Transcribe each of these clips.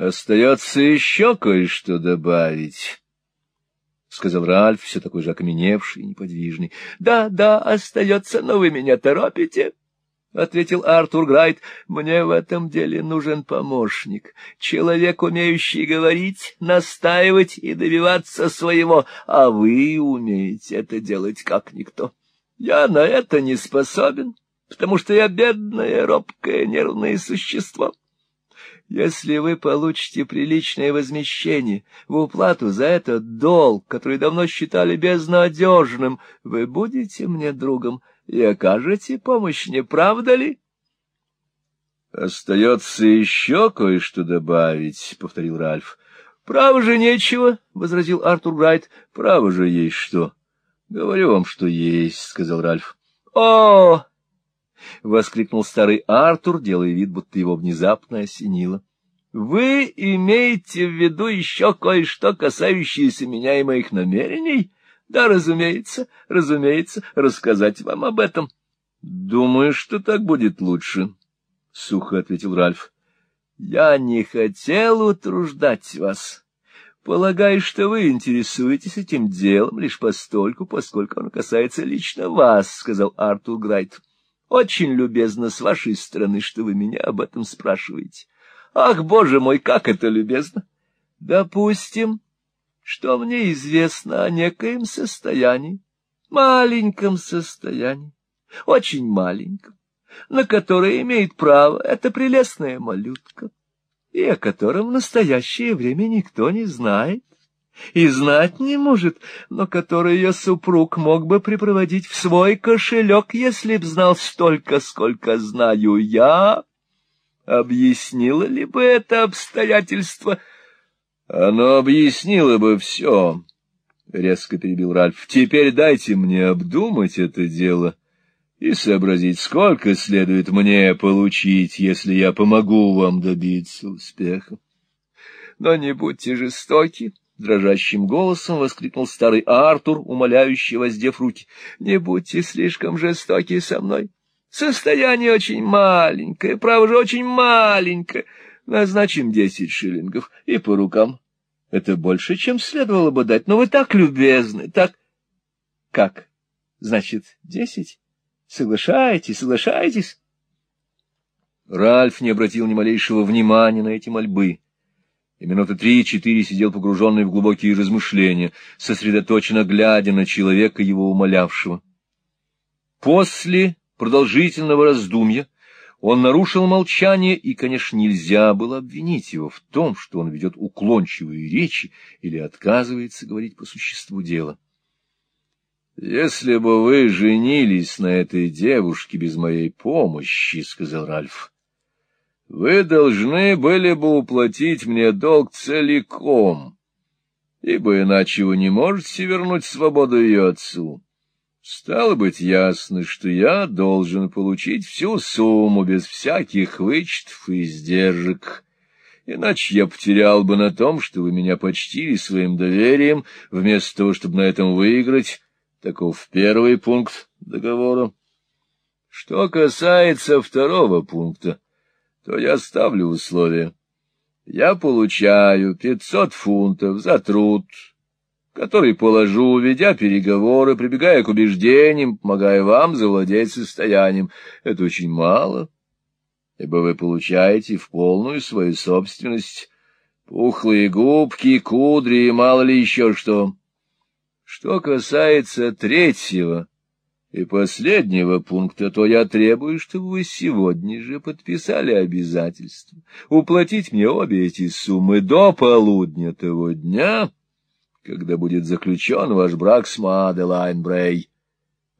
Остается еще кое-что добавить, — сказал Ральф, все такой же окаменевший и неподвижный. — Да, да, остается, но вы меня торопите. — ответил Артур Грайт, — мне в этом деле нужен помощник, человек, умеющий говорить, настаивать и добиваться своего, а вы умеете это делать как никто. Я на это не способен, потому что я бедное, робкое, нервное существо. Если вы получите приличное возмещение в уплату за этот долг, который давно считали безнадежным, вы будете мне другом и окажете помощь, не правда ли? — Остается еще кое-что добавить, — повторил Ральф. — Право же нечего, — возразил Артур Брайт. — Право же есть что. — Говорю вам, что есть, — сказал Ральф. — О! — воскликнул старый Артур, делая вид, будто его внезапно осенило. — Вы имеете в виду еще кое-что, касающееся меня и моих намерений? Да, разумеется, разумеется, рассказать вам об этом. — Думаю, что так будет лучше, — сухо ответил Ральф. — Я не хотел утруждать вас. Полагаю, что вы интересуетесь этим делом лишь постольку, поскольку оно касается лично вас, — сказал Артур Грайт. Очень любезно с вашей стороны, что вы меня об этом спрашиваете. Ах, боже мой, как это любезно! Допустим, что мне известно о некоем состоянии, маленьком состоянии, очень маленьком, на которое имеет право эта прелестная малютка, и о котором в настоящее время никто не знает и знать не может, но который ее супруг мог бы припроводить в свой кошелек, если б знал столько, сколько знаю я. Объяснило ли бы это обстоятельство? Оно объяснило бы все, — резко перебил Ральф. Теперь дайте мне обдумать это дело и сообразить, сколько следует мне получить, если я помогу вам добиться успеха. Но не будьте жестоки, дрожащим голосом воскликнул старый Артур, умоляющий, воздев руки. — Не будьте слишком жестоки со мной. Состояние очень маленькое, право же очень маленькое. Назначим десять шиллингов и по рукам. Это больше, чем следовало бы дать, но вы так любезны, так... Как? Значит, десять? Соглашаетесь, соглашаетесь? Ральф не обратил ни малейшего внимания на эти мольбы и минуты три-четыре сидел погруженный в глубокие размышления, сосредоточенно глядя на человека, его умолявшего. После продолжительного раздумья он нарушил молчание, и, конечно, нельзя было обвинить его в том, что он ведет уклончивые речи или отказывается говорить по существу дела. «Если бы вы женились на этой девушке без моей помощи, — сказал Ральф, вы должны были бы уплатить мне долг целиком, ибо иначе вы не можете вернуть свободу ее отцу. Стало быть ясно, что я должен получить всю сумму без всяких вычетов и издержек, иначе я потерял бы на том, что вы меня почтили своим доверием, вместо того, чтобы на этом выиграть. Таков первый пункт договора. Что касается второго пункта, то я ставлю условие. Я получаю пятьсот фунтов за труд, который положу, ведя переговоры, прибегая к убеждениям, помогая вам завладеть состоянием. Это очень мало, ибо вы получаете в полную свою собственность пухлые губки, кудри и мало ли еще что. Что касается третьего и последнего пункта, то я требую, чтобы вы сегодня же подписали обязательство уплатить мне обе эти суммы до полудня того дня, когда будет заключен ваш брак с Маделайн Брей.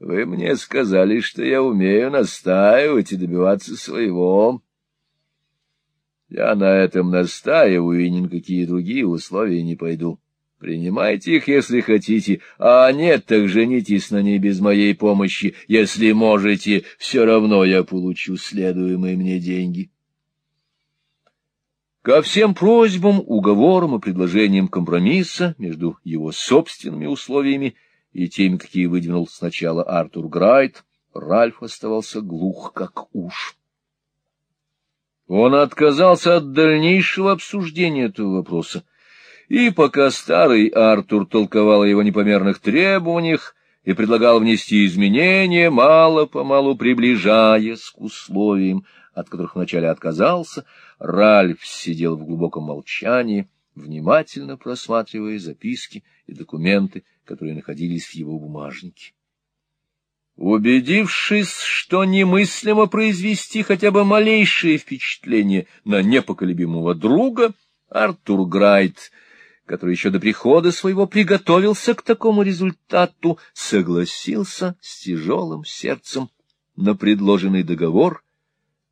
Вы мне сказали, что я умею настаивать и добиваться своего. Я на этом настаиваю, и ни на какие другие условия не пойду. Принимайте их, если хотите, а нет, так женитесь на ней без моей помощи. Если можете, все равно я получу следуемые мне деньги. Ко всем просьбам, уговорам и предложениям компромисса между его собственными условиями и теми, какие выдвинул сначала Артур Грайт, Ральф оставался глух, как уж. Он отказался от дальнейшего обсуждения этого вопроса, и пока старый Артур толковал о его непомерных требованиях и предлагал внести изменения, мало-помалу приближаясь к условиям, от которых вначале отказался, Ральф сидел в глубоком молчании, внимательно просматривая записки и документы, которые находились в его бумажнике. Убедившись, что немыслимо произвести хотя бы малейшее впечатление на непоколебимого друга, Артур Грайт, который еще до прихода своего приготовился к такому результату, согласился с тяжелым сердцем на предложенный договор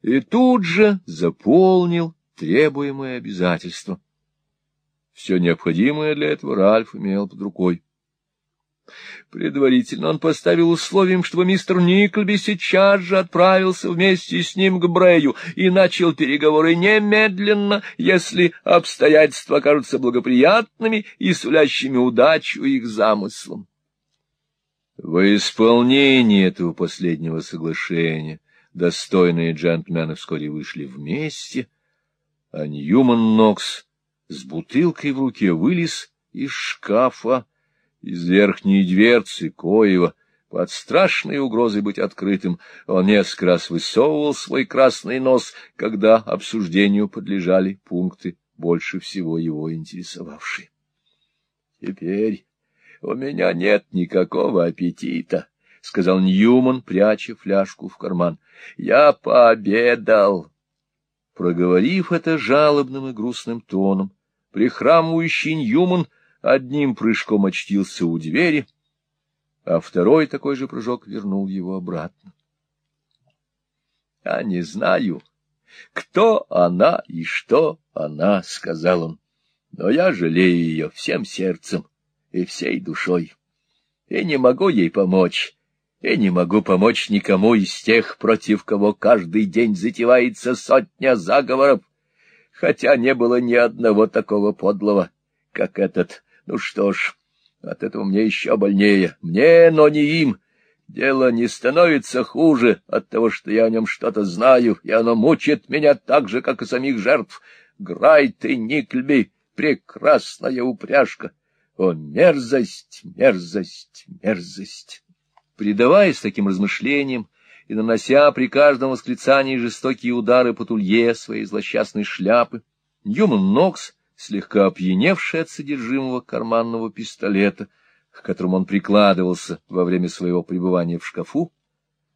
и тут же заполнил требуемое обязательство. Все необходимое для этого Ральф имел под рукой. Предварительно он поставил условием, чтобы мистер Никлби сейчас же отправился вместе с ним к Брею и начал переговоры немедленно, если обстоятельства окажутся благоприятными и сулящими удачу их замыслам. Во исполнение этого последнего соглашения достойные джентльмены вскоре вышли вместе, а Ньюман Нокс с бутылкой в руке вылез из шкафа, из верхней дверцы Коева, под страшной угрозой быть открытым, он несколько раз высовывал свой красный нос, когда обсуждению подлежали пункты, больше всего его интересовавшие. — Теперь у меня нет никакого аппетита, — сказал Ньюман, пряча фляжку в карман. — Я пообедал. Проговорив это жалобным и грустным тоном, прихрамывающий Ньюман — одним прыжком очтился у двери, а второй такой же прыжок вернул его обратно. — Я не знаю, кто она и что она, — сказал он, — но я жалею ее всем сердцем и всей душой, и не могу ей помочь. И не могу помочь никому из тех, против кого каждый день затевается сотня заговоров, хотя не было ни одного такого подлого, как этот ну что ж, от этого мне еще больнее. Мне, но не им. Дело не становится хуже от того, что я о нем что-то знаю, и оно мучит меня так же, как и самих жертв. Грайт и Никльби — прекрасная упряжка. О, мерзость, мерзость, мерзость! Предаваясь таким размышлениям и нанося при каждом восклицании жестокие удары по тулье своей злосчастной шляпы, Ньюман Нокс слегка опьяневший от содержимого карманного пистолета, к которому он прикладывался во время своего пребывания в шкафу,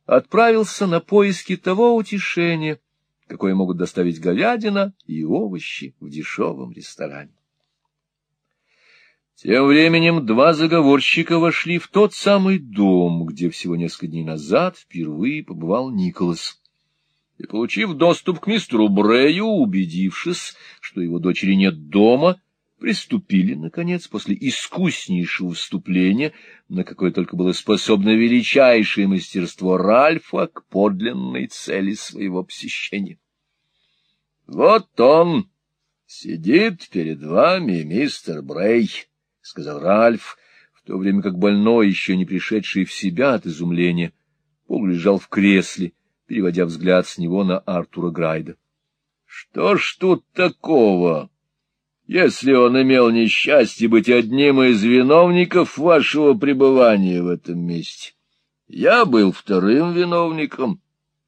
отправился на поиски того утешения, какое могут доставить говядина и овощи в дешевом ресторане. Тем временем два заговорщика вошли в тот самый дом, где всего несколько дней назад впервые побывал Николас и, получив доступ к мистеру Брею, убедившись, что его дочери нет дома, приступили, наконец, после искуснейшего вступления, на какое только было способно величайшее мастерство Ральфа к подлинной цели своего посещения. — Вот он сидит перед вами, мистер Брей, — сказал Ральф, в то время как больной, еще не пришедший в себя от изумления, полулежал в кресле, переводя взгляд с него на Артура Грайда. — Что ж тут такого, если он имел несчастье быть одним из виновников вашего пребывания в этом месте? Я был вторым виновником.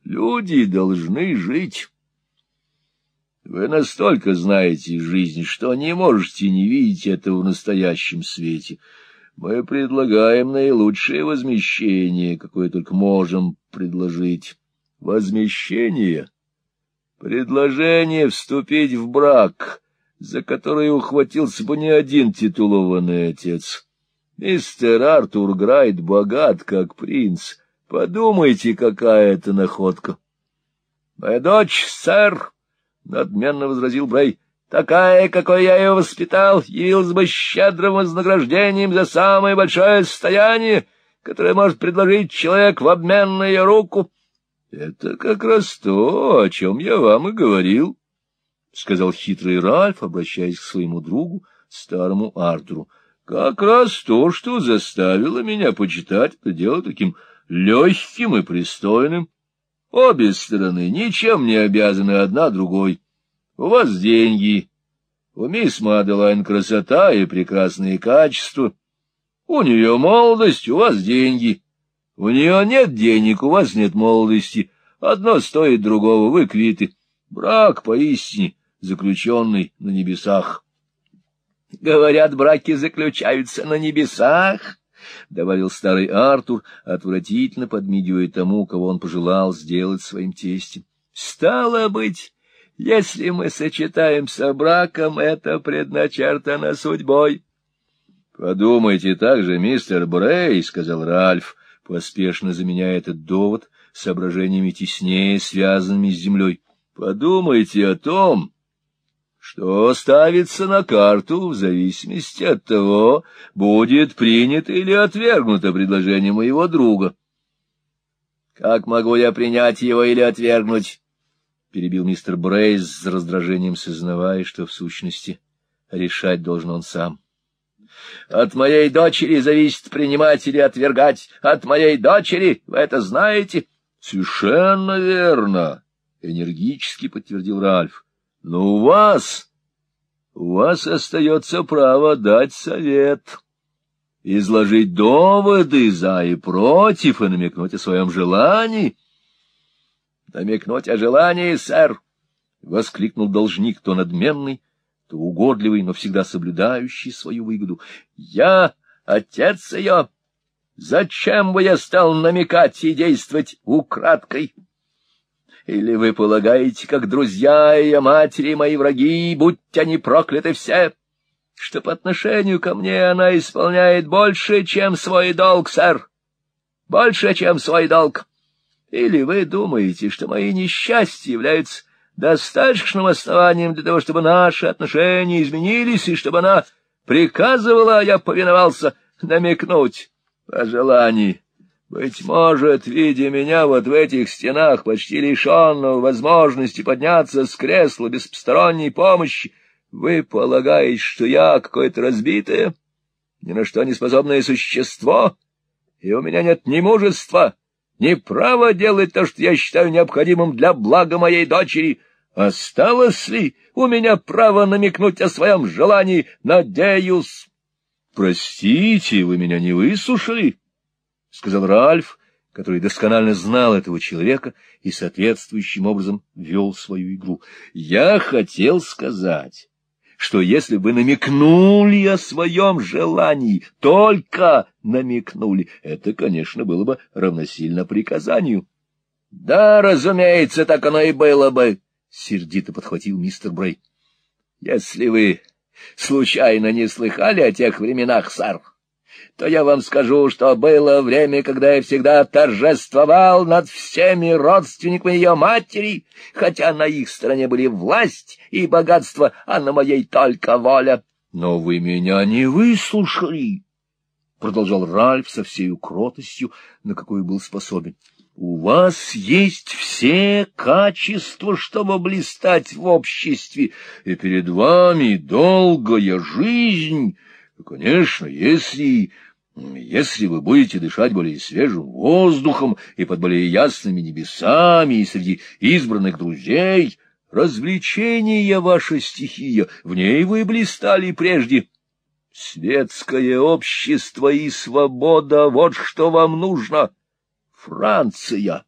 Люди должны жить. Вы настолько знаете жизнь, что не можете не видеть этого в настоящем свете. Мы предлагаем наилучшее возмещение, какое только можем предложить возмещение, предложение вступить в брак, за которое ухватился бы не один титулованный отец. Мистер Артур Грайт богат, как принц. Подумайте, какая это находка. — Моя дочь, сэр, — надменно возразил Брей, — такая, какой я ее воспитал, явилась бы щедрым вознаграждением за самое большое состояние, которое может предложить человек в обмен на ее руку. Это как раз то, о чем я вам и говорил, — сказал хитрый Ральф, обращаясь к своему другу, старому Артуру. — Как раз то, что заставило меня почитать это дело таким легким и пристойным. Обе стороны ничем не обязаны одна другой. У вас деньги, у мисс Маделайн красота и прекрасные качества. У нее молодость, у вас деньги. У нее нет денег, у вас нет молодости. Одно стоит другого, вы квиты. Брак поистине заключенный на небесах. — Говорят, браки заключаются на небесах, — добавил старый Артур, отвратительно подмигивая тому, кого он пожелал сделать своим тестем. — Стало быть, если мы сочетаемся браком, это предначертано судьбой. — Подумайте так же, мистер Брей, — сказал Ральф, поспешно заменяя этот довод соображениями теснее, связанными с землей. — Подумайте о том, что ставится на карту в зависимости от того, будет принято или отвергнуто предложение моего друга. — Как могу я принять его или отвергнуть? перебил мистер Брейс с раздражением, сознавая, что в сущности решать должен он сам. — От моей дочери зависит принимать или отвергать. От моей дочери, вы это знаете? — Совершенно верно, — энергически подтвердил Ральф. — Но у вас... У вас остается право дать совет, изложить доводы за и против и намекнуть о своем желании. — намекнуть о желании, сэр! — воскликнул должник, то надменный, то угодливый, но всегда соблюдающий свою выгоду. — Я отец ее! Зачем бы я стал намекать и действовать украдкой? Или вы полагаете, как друзья ее матери мои враги, будь они прокляты все, что по отношению ко мне она исполняет больше, чем свой долг, сэр? Больше, чем свой долг. Или вы думаете, что мои несчастья являются достаточным основанием для того, чтобы наши отношения изменились, и чтобы она приказывала, а я повиновался, намекнуть о желании? Быть может, видя меня вот в этих стенах, почти лишенного возможности подняться с кресла без посторонней помощи, вы полагаете, что я какое-то разбитое, ни на что не способное существо, и у меня нет ни мужества, не право делать то, что я считаю необходимым для блага моей дочери. Осталось ли у меня право намекнуть о своем желании? Надеюсь. — Простите, вы меня не выслушали, — сказал Ральф, который досконально знал этого человека и соответствующим образом вел свою игру. — Я хотел сказать что если бы намекнули о своем желании, только намекнули, это, конечно, было бы равносильно приказанию. — Да, разумеется, так оно и было бы, — сердито подхватил мистер Брей. — Если вы случайно не слыхали о тех временах, сэр, то я вам скажу, что было время, когда я всегда торжествовал над всеми родственниками ее матери, хотя на их стороне были власть и богатство, а на моей только воля. — Но вы меня не выслушали, — продолжал Ральф со всей кротостью, на какую был способен. — У вас есть все качества, чтобы блистать в обществе, и перед вами долгая жизнь. Конечно, если если вы будете дышать более свежим воздухом и под более ясными небесами и среди избранных друзей, развлечение — ваша стихия, в ней вы блистали прежде. Светское общество и свобода — вот что вам нужно. Франция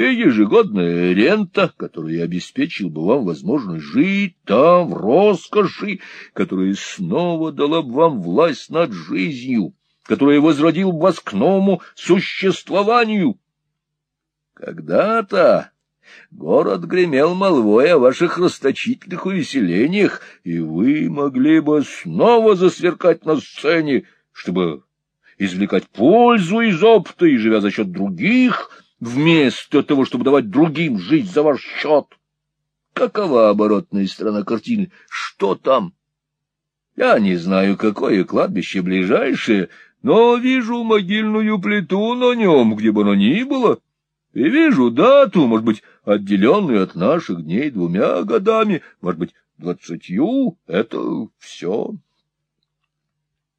и ежегодная рента, которая обеспечил бы вам возможность жить там в роскоши, которая снова дала бы вам власть над жизнью который возродил вас к новому существованию. Когда-то город гремел молвой о ваших расточительных увеселениях, и вы могли бы снова засверкать на сцене, чтобы извлекать пользу из опыта и, живя за счет других, вместо того, чтобы давать другим жить за ваш счет. Какова оборотная сторона картины? Что там? Я не знаю, какое кладбище ближайшее, но вижу могильную плиту на нем, где бы оно ни было, и вижу дату, может быть, отделенную от наших дней двумя годами, может быть, двадцатью. Это все.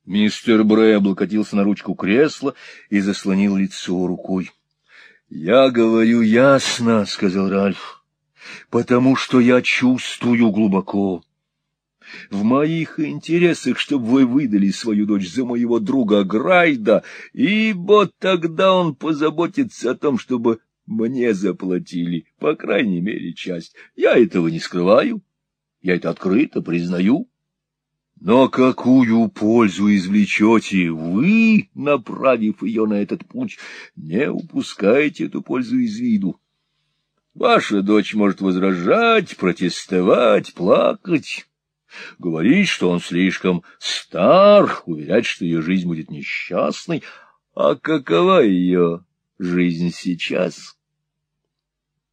Мистер Брэй облокотился на ручку кресла и заслонил лицо рукой. Я говорю ясно, — сказал Ральф, — потому что я чувствую глубоко. В моих интересах, чтобы вы выдали свою дочь за моего друга Грайда, ибо тогда он позаботится о том, чтобы мне заплатили, по крайней мере, часть. Я этого не скрываю, я это открыто признаю. Но какую пользу извлечете вы, направив ее на этот путь? Не упускайте эту пользу из виду. Ваша дочь может возражать, протестовать, плакать, говорить, что он слишком стар, уверять, что ее жизнь будет несчастной. А какова ее жизнь сейчас?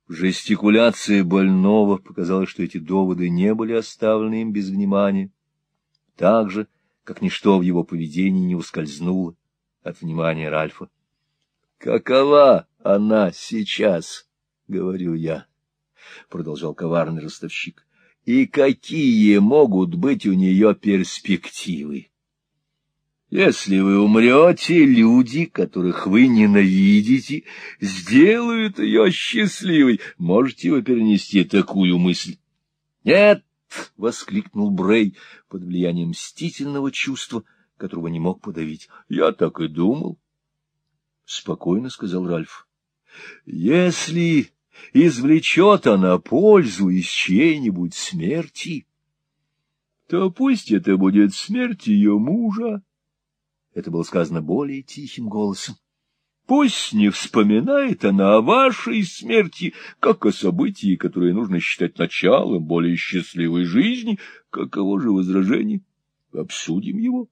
Жестикуляция больного показала, что эти доводы не были оставлены им без внимания так же, как ничто в его поведении не ускользнуло от внимания Ральфа. — Какова она сейчас? — говорю я, — продолжал коварный ростовщик. — И какие могут быть у нее перспективы? Если вы умрете, люди, которых вы ненавидите, сделают ее счастливой. Можете вы перенести такую мысль? Нет, — воскликнул Брей под влиянием мстительного чувства, которого не мог подавить. — Я так и думал. — спокойно сказал Ральф. — Если извлечет она пользу из чьей-нибудь смерти, то пусть это будет смерть ее мужа. Это было сказано более тихим голосом. Пусть не вспоминает она о вашей смерти, как о событии, которое нужно считать началом более счастливой жизни. Каково же возражение? Обсудим его.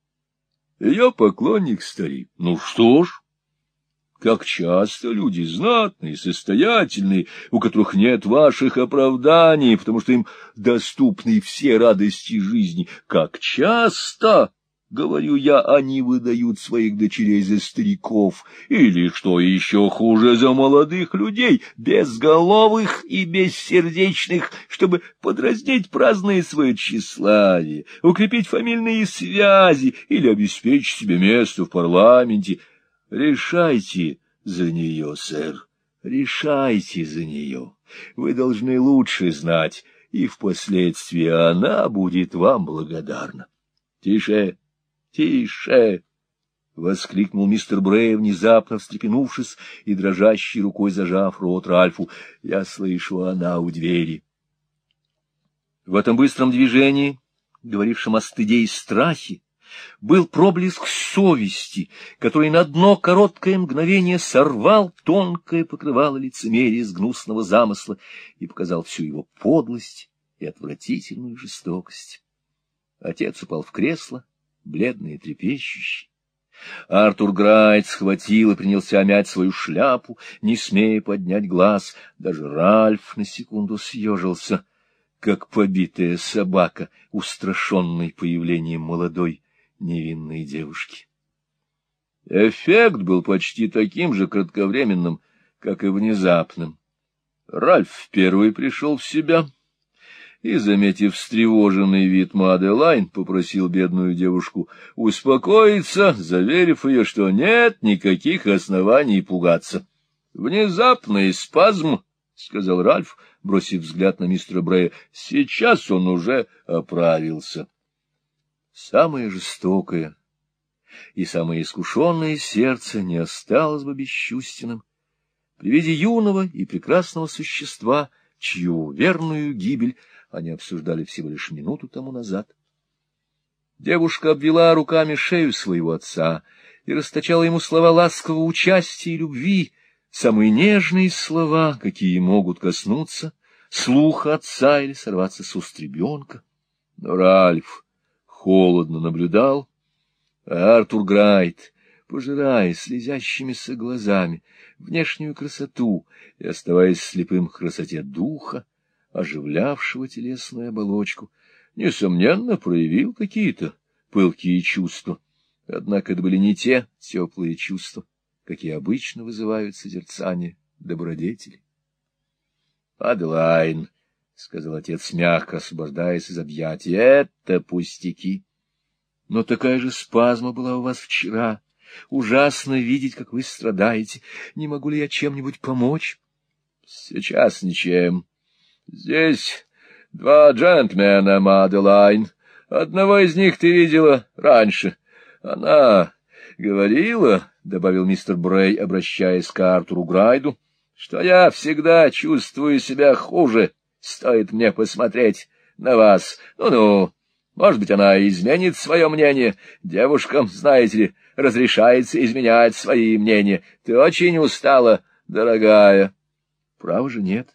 Ее поклонник старик. Ну что ж, как часто люди знатные, состоятельные, у которых нет ваших оправданий, потому что им доступны все радости жизни, как часто Говорю я, они выдают своих дочерей за стариков, или, что еще хуже, за молодых людей, безголовых и бессердечных, чтобы подразнить праздное свое тщеславие, укрепить фамильные связи или обеспечить себе место в парламенте. Решайте за нее, сэр, решайте за нее. Вы должны лучше знать, и впоследствии она будет вам благодарна. Тише! Тише! — воскликнул мистер Брей, внезапно встрепенувшись и дрожащей рукой зажав рот Ральфу. — Я слышу, она у двери. В этом быстром движении, говорившем о стыде и страхе, был проблеск совести, который на одно короткое мгновение сорвал тонкое покрывало лицемерия с гнусного замысла и показал всю его подлость и отвратительную жестокость. Отец упал в кресло, бледный и трепещущий. Артур Грайт схватил и принялся мять свою шляпу, не смея поднять глаз. Даже Ральф на секунду съежился, как побитая собака, устрашенный появлением молодой невинной девушки. Эффект был почти таким же кратковременным, как и внезапным. Ральф первый пришел в себя — и, заметив встревоженный вид Маделайн, попросил бедную девушку успокоиться, заверив ее, что нет никаких оснований пугаться. «Внезапный спазм», — сказал Ральф, бросив взгляд на мистера Брея, — «сейчас он уже оправился». Самое жестокое и самое искушенное сердце не осталось бы бесчувственным при виде юного и прекрасного существа, чью верную гибель они обсуждали всего лишь минуту тому назад. Девушка обвела руками шею своего отца и расточала ему слова ласкового участия и любви, самые нежные слова, какие могут коснуться слуха отца или сорваться с уст ребенка. Но Ральф холодно наблюдал, а Артур Грайт, пожирая слезящимися глазами внешнюю красоту и оставаясь слепым к красоте духа, оживлявшего телесную оболочку, несомненно, проявил какие-то пылкие чувства. Однако это были не те теплые чувства, какие обычно вызывают созерцание добродетели. — Аделайн, — сказал отец мягко, освобождаясь из объятий, — это пустяки. Но такая же спазма была у вас вчера, Ужасно видеть, как вы страдаете. Не могу ли я чем-нибудь помочь? — Сейчас ничем. Здесь два джентльмена, Маделайн. Одного из них ты видела раньше. Она говорила, — добавил мистер Брей, обращаясь к Артуру Грайду, — что я всегда чувствую себя хуже, стоит мне посмотреть на вас. Ну-ну, может быть, она изменит свое мнение. Девушкам, знаете ли, разрешается изменять свои мнения. Ты очень устала, дорогая. Право же нет.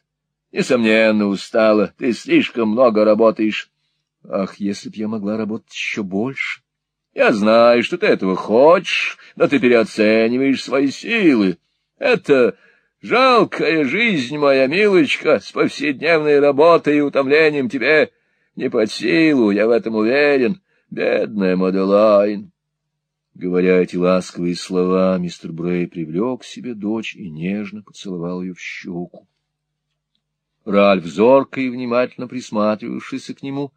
Несомненно, устала. Ты слишком много работаешь. Ах, если б я могла работать еще больше. Я знаю, что ты этого хочешь, но ты переоцениваешь свои силы. Это жалкая жизнь, моя милочка, с повседневной работой и утомлением тебе не под силу, я в этом уверен, бедная Маделайн. Говоря эти ласковые слова, мистер Брей привлек к себе дочь и нежно поцеловал ее в щеку. Ральф, зорко и внимательно присматривавшийся к нему,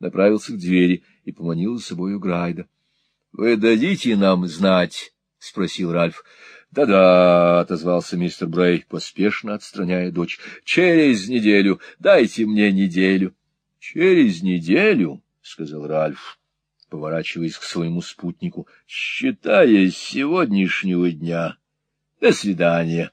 направился к двери и поманил за собою Грайда. — Вы дадите нам знать? — спросил Ральф. «Да — Да-да, — отозвался мистер Брей, поспешно отстраняя дочь. — Через неделю. Дайте мне неделю. — Через неделю, — сказал Ральф, поворачиваясь к своему спутнику, — считая с сегодняшнего дня. До свидания.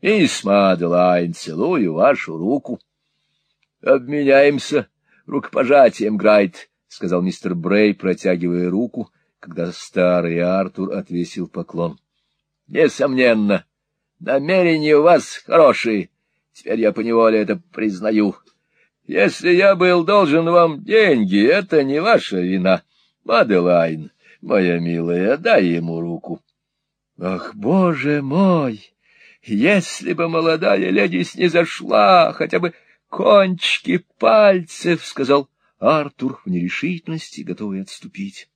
Мисс Маделайн, целую вашу руку. — Обменяемся рукопожатием, Грайт, — сказал мистер Брей, протягивая руку, когда старый Артур отвесил поклон. — Несомненно, намерения у вас хорошие. Теперь я поневоле это признаю. Если я был должен вам деньги, это не ваша вина. Маделайн, моя милая, дай ему руку. Ах, боже мой! Если бы молодая леди снизошла хотя бы кончики пальцев, — сказал Артур в нерешительности, готовый отступить.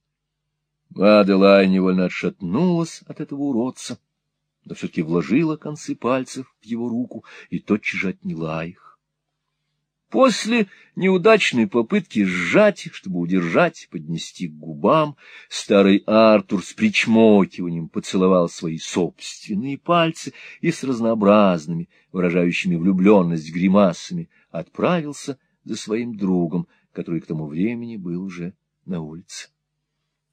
Маделай невольно отшатнулась от этого уродца, но все-таки вложила концы пальцев в его руку и тотчас же отняла их. После неудачной попытки сжать, чтобы удержать, поднести к губам, старый Артур с причмокиванием поцеловал свои собственные пальцы и с разнообразными, выражающими влюбленность гримасами, отправился за своим другом, который к тому времени был уже на улице.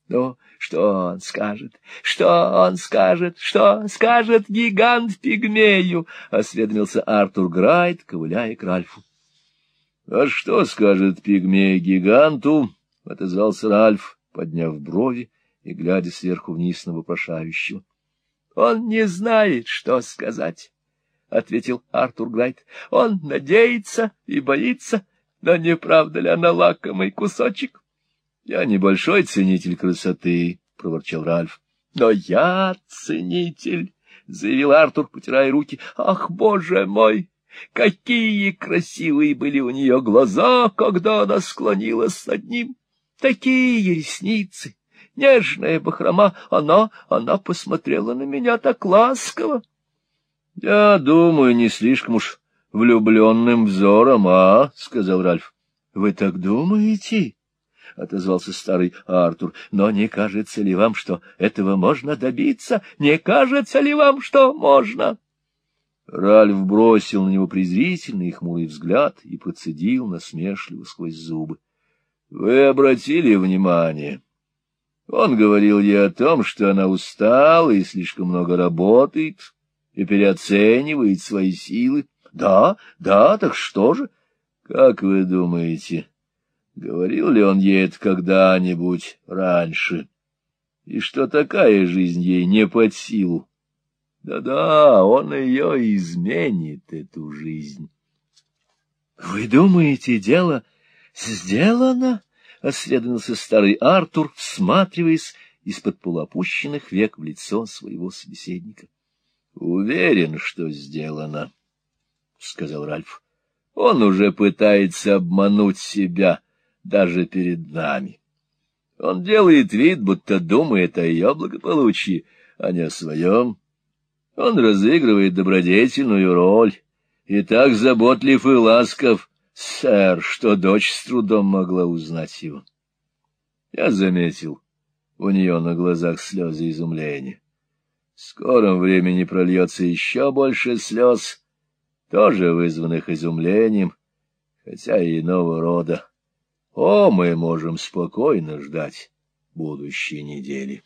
Ну, что он скажет? Что он скажет? Что скажет гигант пигмею? — осведомился Артур Грайт, ковыляя к Ральфу. — А что скажет пигмей гиганту? — отозвался Ральф, подняв брови и глядя сверху вниз на вопрошающего. — Он не знает, что сказать, — ответил Артур Грайт. — Он надеется и боится, но не правда ли она лакомый кусочек? — Я небольшой ценитель красоты, — проворчал Ральф. — Но я ценитель, — заявил Артур, потирая руки. — Ах, боже мой! Какие красивые были у нее глаза, когда она склонилась над ним! Такие ресницы! Нежная бахрома! Она, она посмотрела на меня так ласково! — Я думаю, не слишком уж влюбленным взором, а? — сказал Ральф. — Вы так думаете? — отозвался старый Артур. — Но не кажется ли вам, что этого можно добиться? Не кажется ли вам, что можно? — Ральф бросил на него презрительный и хмурый взгляд и процедил насмешливо сквозь зубы. — Вы обратили внимание? Он говорил ей о том, что она устала и слишком много работает и переоценивает свои силы. — Да, да, так что же? — Как вы думаете, говорил ли он ей это когда-нибудь раньше? И что такая жизнь ей не под силу? Да-да, он ее изменит, эту жизнь. — Вы думаете, дело сделано? — осведомился старый Артур, всматриваясь из-под полуопущенных век в лицо своего собеседника. — Уверен, что сделано, — сказал Ральф. — Он уже пытается обмануть себя даже перед нами. Он делает вид, будто думает о ее благополучии, а не о своем. Он разыгрывает добродетельную роль и так заботлив и ласков, сэр, что дочь с трудом могла узнать его. Я заметил, У нее на глазах слезы изумления. В скором времени прольется еще больше слез, тоже вызванных изумлением, хотя и иного рода. О, мы можем спокойно ждать будущей недели.